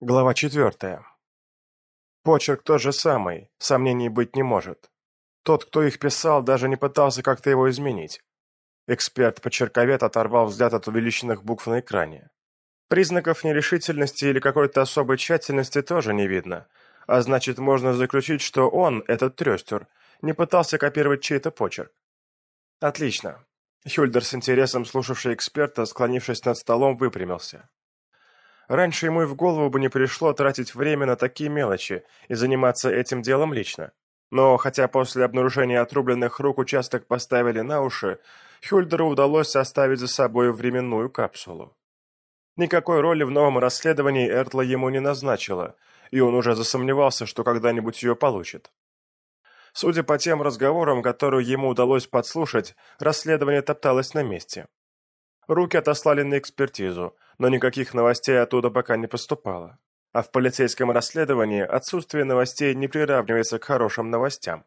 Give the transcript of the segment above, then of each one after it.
Глава четвертая. Почерк тот же самый, сомнений быть не может. Тот, кто их писал, даже не пытался как-то его изменить. Эксперт-почерковед оторвал взгляд от увеличенных букв на экране. Признаков нерешительности или какой-то особой тщательности тоже не видно, а значит, можно заключить, что он, этот трестер, не пытался копировать чей-то почерк. Отлично. Хюльдер с интересом слушавший эксперта, склонившись над столом, выпрямился. Раньше ему и в голову бы не пришло тратить время на такие мелочи и заниматься этим делом лично. Но хотя после обнаружения отрубленных рук участок поставили на уши, Хюльдеру удалось оставить за собой временную капсулу. Никакой роли в новом расследовании Эртла ему не назначила, и он уже засомневался, что когда-нибудь ее получит. Судя по тем разговорам, которые ему удалось подслушать, расследование топталось на месте. Руки отослали на экспертизу, но никаких новостей оттуда пока не поступало. А в полицейском расследовании отсутствие новостей не приравнивается к хорошим новостям.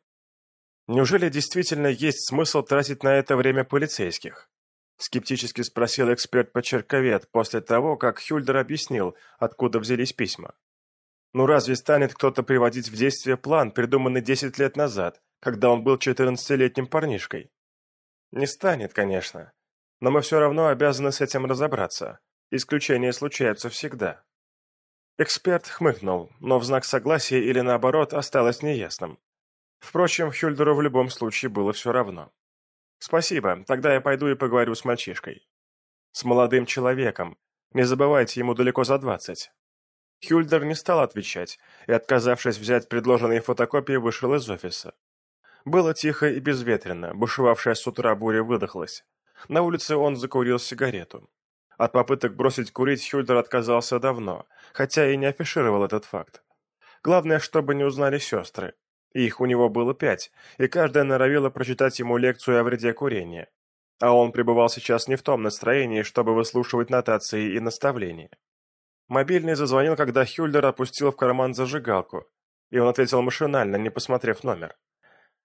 Неужели действительно есть смысл тратить на это время полицейских? Скептически спросил эксперт-почерковед после того, как Хюльдер объяснил, откуда взялись письма. Ну разве станет кто-то приводить в действие план, придуманный 10 лет назад, когда он был 14-летним парнишкой? Не станет, конечно. Но мы все равно обязаны с этим разобраться. Исключения случаются всегда. Эксперт хмыкнул, но в знак согласия или наоборот осталось неясным. Впрочем, Хюльдеру в любом случае было все равно. «Спасибо, тогда я пойду и поговорю с мальчишкой». «С молодым человеком. Не забывайте, ему далеко за двадцать». Хюльдер не стал отвечать и, отказавшись взять предложенные фотокопии, вышел из офиса. Было тихо и безветренно, бушевавшая с утра буря выдохлась. На улице он закурил сигарету. От попыток бросить курить Хюльдер отказался давно, хотя и не афишировал этот факт. Главное, чтобы не узнали сестры. Их у него было пять, и каждая норовила прочитать ему лекцию о вреде курения. А он пребывал сейчас не в том настроении, чтобы выслушивать нотации и наставления. Мобильный зазвонил, когда Хюльдер опустил в карман зажигалку, и он ответил машинально, не посмотрев номер.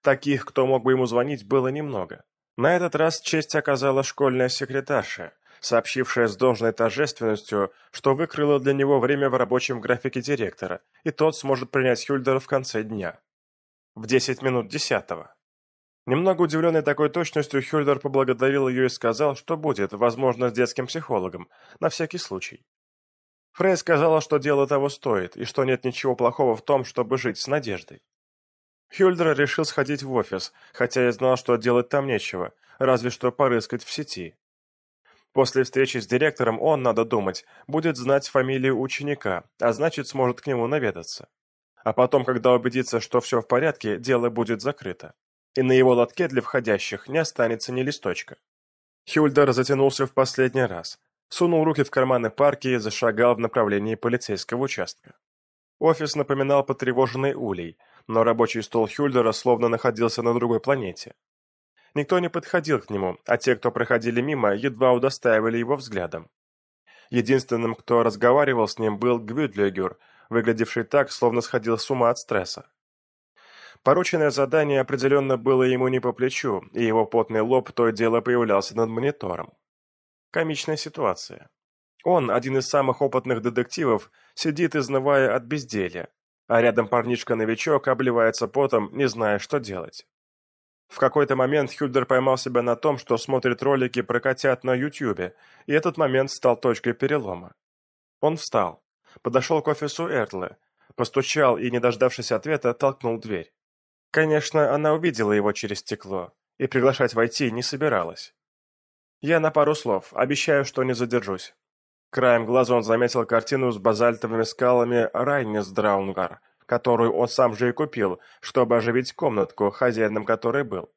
Таких, кто мог бы ему звонить, было немного. На этот раз честь оказала школьная секретарша, сообщившая с должной торжественностью, что выкрыла для него время в рабочем графике директора, и тот сможет принять Хюльдера в конце дня. В 10 минут десятого. Немного удивленный такой точностью, Хюльдер поблагодарил ее и сказал, что будет, возможно, с детским психологом, на всякий случай. Фрей сказала, что дело того стоит, и что нет ничего плохого в том, чтобы жить с надеждой. Хюльдер решил сходить в офис, хотя и знал, что делать там нечего, разве что порыскать в сети. После встречи с директором он, надо думать, будет знать фамилию ученика, а значит сможет к нему наведаться. А потом, когда убедится, что все в порядке, дело будет закрыто. И на его лотке для входящих не останется ни листочка. Хюльдер затянулся в последний раз, сунул руки в карманы парки и зашагал в направлении полицейского участка. Офис напоминал потревоженный улей, но рабочий стол Хюльдера словно находился на другой планете. Никто не подходил к нему, а те, кто проходили мимо, едва удостаивали его взглядом. Единственным, кто разговаривал с ним, был Гвюдлегер, выглядевший так, словно сходил с ума от стресса. Порученное задание определенно было ему не по плечу, и его потный лоб то и дело появлялся над монитором. Комичная ситуация. Он, один из самых опытных детективов, сидит, изнывая от безделья, а рядом парнишка-новичок обливается потом, не зная, что делать. В какой-то момент Хюльдер поймал себя на том, что смотрит ролики про котят на Ютьюбе, и этот момент стал точкой перелома. Он встал, подошел к офису Эртлы, постучал и, не дождавшись ответа, толкнул дверь. Конечно, она увидела его через стекло, и приглашать войти не собиралась. «Я на пару слов, обещаю, что не задержусь». Краем глаза он заметил картину с базальтовыми скалами Райнис Драунгар, которую он сам же и купил, чтобы оживить комнатку, хозяином которой был.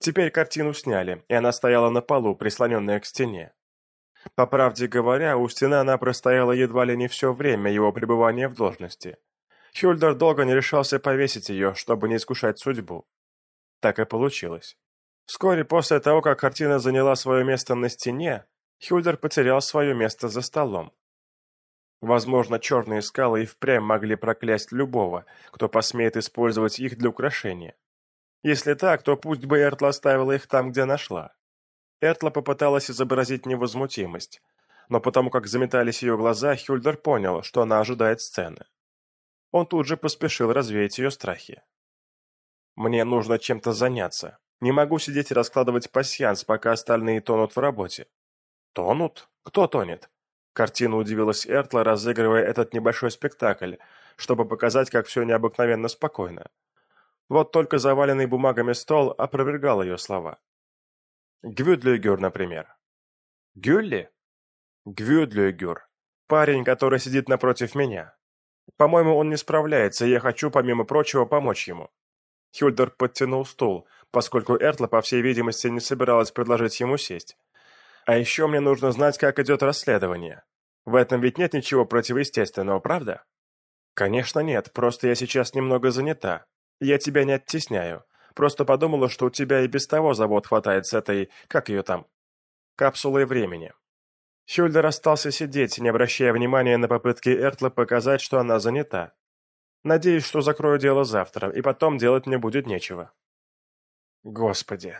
Теперь картину сняли, и она стояла на полу, прислоненная к стене. По правде говоря, у стены она простояла едва ли не все время его пребывания в должности. Хюльдер долго не решался повесить ее, чтобы не искушать судьбу. Так и получилось. Вскоре после того, как картина заняла свое место на стене, Хюльдер потерял свое место за столом. Возможно, черные скалы и впрямь могли проклясть любого, кто посмеет использовать их для украшения. Если так, то пусть бы Эртла оставила их там, где нашла. Эртла попыталась изобразить невозмутимость, но потому как заметались ее глаза, Хюльдер понял, что она ожидает сцены. Он тут же поспешил развеять ее страхи. «Мне нужно чем-то заняться. Не могу сидеть и раскладывать пасьянс, пока остальные тонут в работе». «Тонут? Кто тонет?» Картина удивилась Эртла, разыгрывая этот небольшой спектакль, чтобы показать, как все необыкновенно спокойно. Вот только заваленный бумагами стол опровергал ее слова. Гвюдлюгюр, например. Гюлли? Гвюдлюгюр. Парень, который сидит напротив меня. По-моему, он не справляется, и я хочу, помимо прочего, помочь ему. Хюльдер подтянул стул, поскольку Эртла, по всей видимости, не собиралась предложить ему сесть. А еще мне нужно знать, как идет расследование. В этом ведь нет ничего противоестественного, правда? Конечно нет, просто я сейчас немного занята. Я тебя не оттесняю. Просто подумала, что у тебя и без того завод хватает с этой, как ее там, капсулой времени. Хюльдер остался сидеть, не обращая внимания на попытки Эртла показать, что она занята. Надеюсь, что закрою дело завтра, и потом делать мне будет нечего. Господи.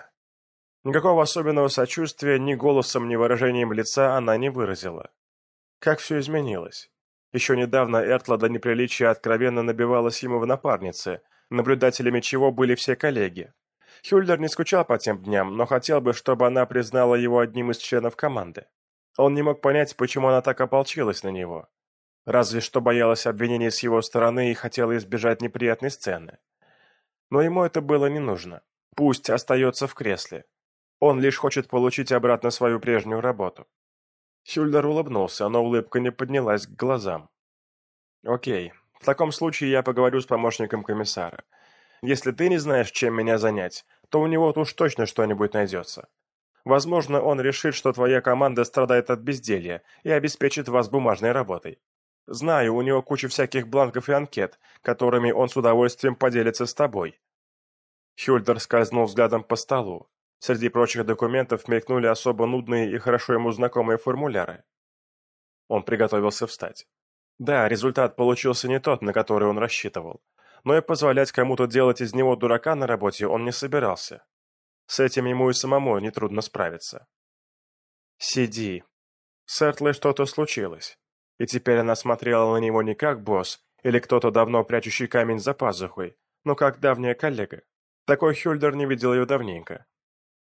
Никакого особенного сочувствия ни голосом, ни выражением лица она не выразила. Как все изменилось. Еще недавно Эртла до неприличия откровенно набивалась ему в напарнице, наблюдателями чего были все коллеги. Хюльдер не скучал по тем дням, но хотел бы, чтобы она признала его одним из членов команды. Он не мог понять, почему она так ополчилась на него. Разве что боялась обвинений с его стороны и хотела избежать неприятной сцены. Но ему это было не нужно. Пусть остается в кресле. Он лишь хочет получить обратно свою прежнюю работу. Хюльдер улыбнулся, но улыбка не поднялась к глазам. «Окей, в таком случае я поговорю с помощником комиссара. Если ты не знаешь, чем меня занять, то у него уж точно что-нибудь найдется. Возможно, он решит, что твоя команда страдает от безделья и обеспечит вас бумажной работой. Знаю, у него куча всяких бланков и анкет, которыми он с удовольствием поделится с тобой». Хюльдер скользнул взглядом по столу. Среди прочих документов мелькнули особо нудные и хорошо ему знакомые формуляры. Он приготовился встать. Да, результат получился не тот, на который он рассчитывал. Но и позволять кому-то делать из него дурака на работе он не собирался. С этим ему и самому нетрудно справиться. «Сиди». С Эртлой что-то случилось. И теперь она смотрела на него не как босс или кто-то давно прячущий камень за пазухой, но как давняя коллега. Такой Хюльдер не видел ее давненько.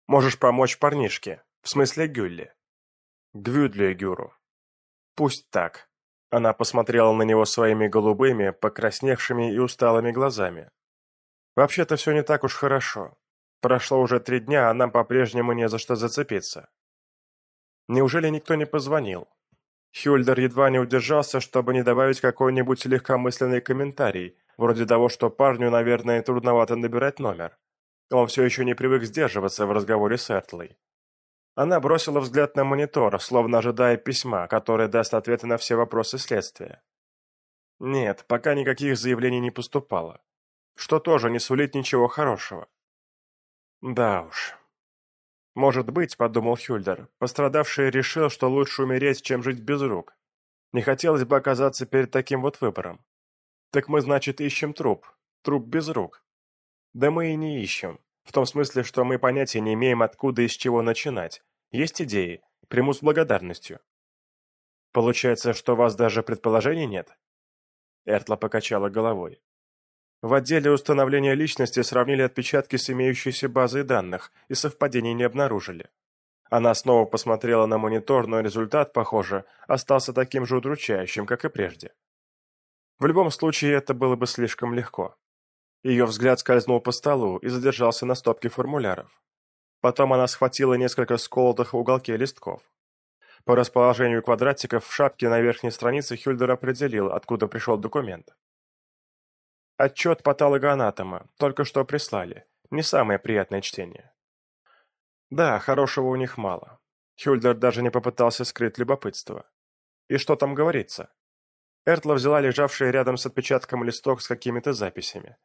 «Можешь помочь парнишке, в смысле Гюлле». «Гвюдле Гюру». «Пусть так», она посмотрела на него своими голубыми, покрасневшими и усталыми глазами. «Вообще-то все не так уж хорошо. Прошло уже три дня, а нам по-прежнему не за что зацепиться». Неужели никто не позвонил? Хюльдер едва не удержался, чтобы не добавить какой-нибудь легкомысленный комментарий, вроде того, что парню, наверное, трудновато набирать номер. Он все еще не привык сдерживаться в разговоре с Эртлой. Она бросила взгляд на монитор, словно ожидая письма, которое даст ответы на все вопросы следствия. Нет, пока никаких заявлений не поступало. Что тоже не сулит ничего хорошего. Да уж. Может быть, подумал Хюльдер, пострадавший решил, что лучше умереть, чем жить без рук. Не хотелось бы оказаться перед таким вот выбором. Так мы, значит, ищем труп. Труп без рук. Да мы и не ищем. В том смысле, что мы понятия не имеем, откуда и с чего начинать, есть идеи? Приму с благодарностью. Получается, что у вас даже предположений нет? Эртла покачала головой. В отделе установления личности сравнили отпечатки с имеющейся базой данных и совпадений не обнаружили. Она снова посмотрела на монитор, но результат, похоже, остался таким же удручающим, как и прежде. В любом случае, это было бы слишком легко. Ее взгляд скользнул по столу и задержался на стопке формуляров. Потом она схватила несколько сколотых в уголке листков. По расположению квадратиков в шапке на верхней странице Хюльдер определил, откуда пришел документ. Отчет патологоанатома, только что прислали. Не самое приятное чтение. Да, хорошего у них мало. Хюльдер даже не попытался скрыть любопытство. И что там говорится? Эртла взяла лежавший рядом с отпечатком листок с какими-то записями.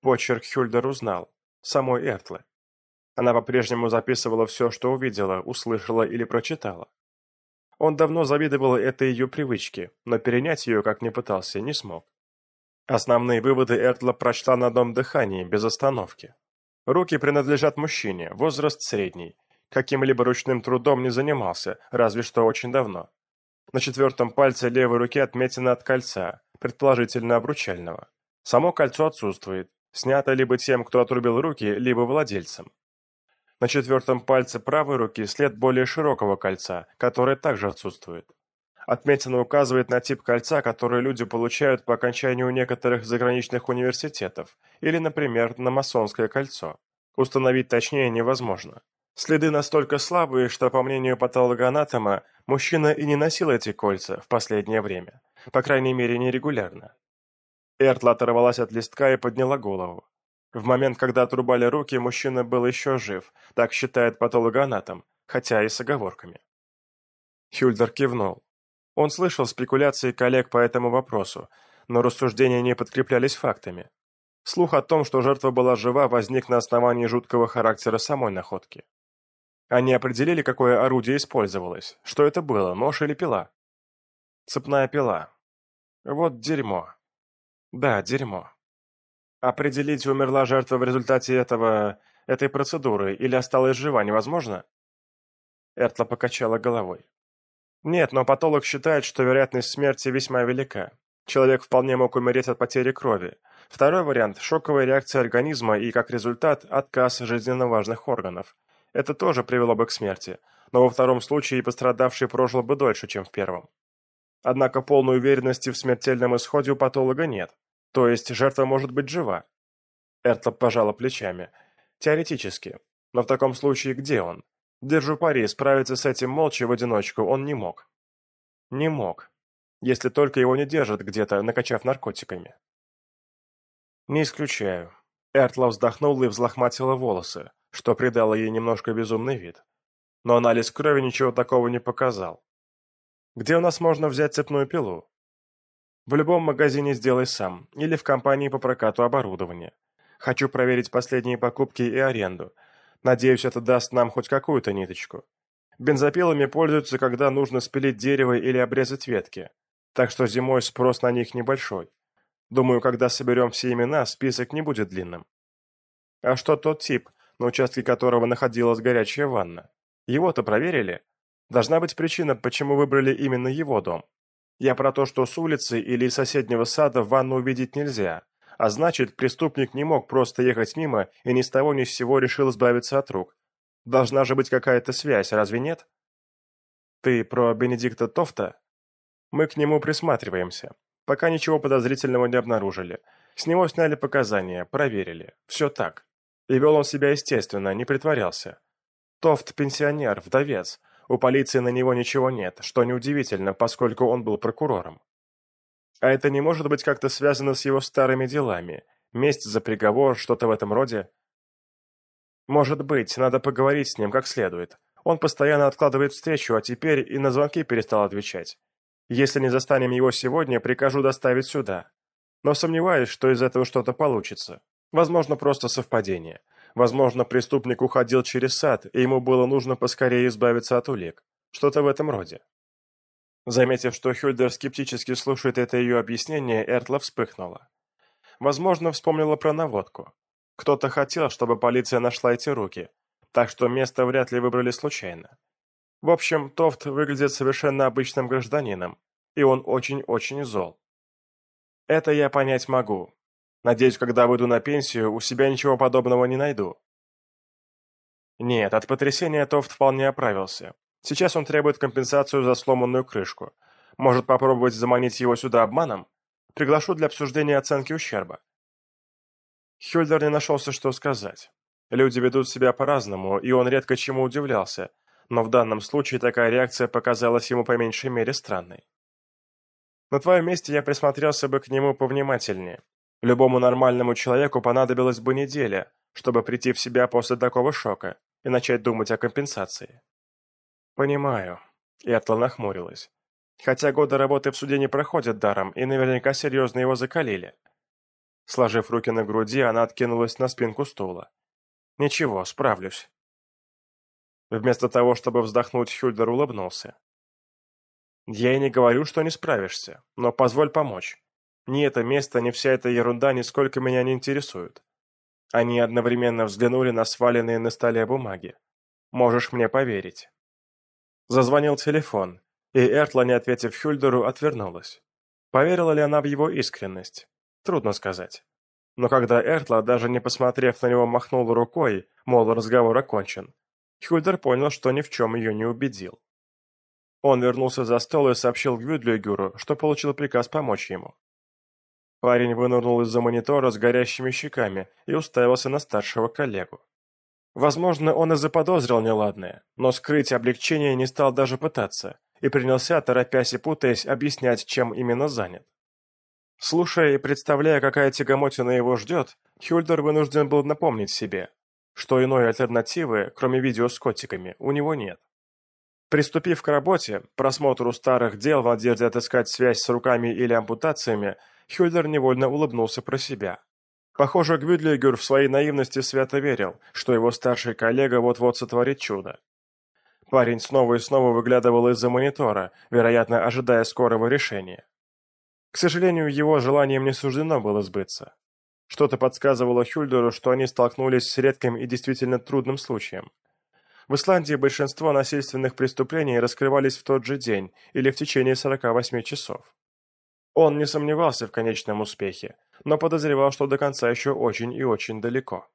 Почерк Хюльдер узнал. Самой Эртлы. Она по-прежнему записывала все, что увидела, услышала или прочитала. Он давно завидовал этой ее привычке, но перенять ее, как ни пытался, не смог. Основные выводы Эртла прочла на одном дыхании, без остановки. Руки принадлежат мужчине, возраст средний. Каким-либо ручным трудом не занимался, разве что очень давно. На четвертом пальце левой руки отметина от кольца, предположительно обручального. Само кольцо отсутствует, снято либо тем, кто отрубил руки, либо владельцем. На четвертом пальце правой руки след более широкого кольца, которое также отсутствует. Отметина указывает на тип кольца, которое люди получают по окончанию некоторых заграничных университетов, или, например, на масонское кольцо. Установить точнее невозможно. Следы настолько слабые, что, по мнению патологоанатома, мужчина и не носил эти кольца в последнее время. По крайней мере, нерегулярно. Эртла оторвалась от листка и подняла голову. В момент, когда отрубали руки, мужчина был еще жив, так считает патологоанатом, хотя и с оговорками. Хюльдер кивнул. Он слышал спекуляции коллег по этому вопросу, но рассуждения не подкреплялись фактами. Слух о том, что жертва была жива, возник на основании жуткого характера самой находки. Они определили, какое орудие использовалось, что это было, нож или пила. Цепная пила. Вот дерьмо. Да, дерьмо. Определить, умерла жертва в результате этого... этой процедуры или осталась жива, невозможно? Эртла покачала головой. Нет, но патолог считает, что вероятность смерти весьма велика. Человек вполне мог умереть от потери крови. Второй вариант – шоковая реакция организма и, как результат, отказ жизненно важных органов. Это тоже привело бы к смерти, но во втором случае пострадавший прожил бы дольше, чем в первом. Однако полной уверенности в смертельном исходе у патолога нет. То есть жертва может быть жива. Эртла пожала плечами. Теоретически. Но в таком случае где он? Держу пари, справиться с этим молча в одиночку он не мог. Не мог. Если только его не держат где-то, накачав наркотиками. Не исключаю. Эртла вздохнула и взлохматила волосы, что придало ей немножко безумный вид. Но анализ крови ничего такого не показал. Где у нас можно взять цепную пилу? В любом магазине сделай сам, или в компании по прокату оборудования. Хочу проверить последние покупки и аренду. Надеюсь, это даст нам хоть какую-то ниточку. Бензопилами пользуются, когда нужно спилить дерево или обрезать ветки. Так что зимой спрос на них небольшой. Думаю, когда соберем все имена, список не будет длинным. А что тот тип, на участке которого находилась горячая ванна? Его-то проверили? Должна быть причина, почему выбрали именно его дом. Я про то, что с улицы или из соседнего сада ванну увидеть нельзя, а значит, преступник не мог просто ехать мимо и ни с того ни с сего решил избавиться от рук. Должна же быть какая-то связь, разве нет? Ты про Бенедикта Тофта? Мы к нему присматриваемся. Пока ничего подозрительного не обнаружили. С него сняли показания, проверили. Все так. И вел он себя естественно, не притворялся. Тофт – пенсионер, вдовец, у полиции на него ничего нет, что неудивительно, поскольку он был прокурором. А это не может быть как-то связано с его старыми делами? Месть за приговор, что-то в этом роде? Может быть, надо поговорить с ним как следует. Он постоянно откладывает встречу, а теперь и на звонки перестал отвечать. Если не застанем его сегодня, прикажу доставить сюда. Но сомневаюсь, что из этого что-то получится. Возможно, просто совпадение. Возможно, преступник уходил через сад, и ему было нужно поскорее избавиться от улик. Что-то в этом роде. Заметив, что Хюльдер скептически слушает это ее объяснение, Эртла вспыхнула. Возможно, вспомнила про наводку. Кто-то хотел, чтобы полиция нашла эти руки, так что место вряд ли выбрали случайно. В общем, Тофт выглядит совершенно обычным гражданином, и он очень-очень зол. Это я понять могу, Надеюсь, когда выйду на пенсию, у себя ничего подобного не найду. Нет, от потрясения Тофт вполне оправился. Сейчас он требует компенсацию за сломанную крышку. Может попробовать заманить его сюда обманом? Приглашу для обсуждения оценки ущерба. Хюльдер не нашелся, что сказать. Люди ведут себя по-разному, и он редко чему удивлялся, но в данном случае такая реакция показалась ему по меньшей мере странной. На твоем месте я присмотрелся бы к нему повнимательнее, Любому нормальному человеку понадобилась бы неделя, чтобы прийти в себя после такого шока и начать думать о компенсации. Понимаю. Этла нахмурилась. Хотя годы работы в суде не проходят даром, и наверняка серьезно его закалили. Сложив руки на груди, она откинулась на спинку стула. «Ничего, справлюсь». Вместо того, чтобы вздохнуть, Хюльдер улыбнулся. «Я и не говорю, что не справишься, но позволь помочь. Ни это место, ни вся эта ерунда нисколько меня не интересуют. Они одновременно взглянули на сваленные на столе бумаги. Можешь мне поверить. Зазвонил телефон. И Эртла, не ответив Хюльдеру, отвернулась. Поверила ли она в его искренность? Трудно сказать. Но когда Эртла, даже не посмотрев на него, махнула рукой, мол, разговор окончен, Хюльдер понял, что ни в чем ее не убедил. Он вернулся за стол и сообщил Гвюдлюгеру, что получил приказ помочь ему. Парень вынырнул из-за монитора с горящими щеками и уставился на старшего коллегу. Возможно, он и заподозрил неладное, но скрыть облегчение не стал даже пытаться и принялся, торопясь и путаясь, объяснять, чем именно занят. Слушая и представляя, какая тягомотина его ждет, Хюльдер вынужден был напомнить себе, что иной альтернативы, кроме видео с котиками, у него нет. Приступив к работе, просмотру старых дел в надежде отыскать связь с руками или ампутациями, Хюльдер невольно улыбнулся про себя. Похоже, Гвюдлигер в своей наивности свято верил, что его старший коллега вот-вот сотворит чудо. Парень снова и снова выглядывал из-за монитора, вероятно, ожидая скорого решения. К сожалению, его желанием не суждено было сбыться. Что-то подсказывало Хюльдеру, что они столкнулись с редким и действительно трудным случаем. В Исландии большинство насильственных преступлений раскрывались в тот же день или в течение 48 часов. Он не сомневался в конечном успехе, но подозревал, что до конца еще очень и очень далеко.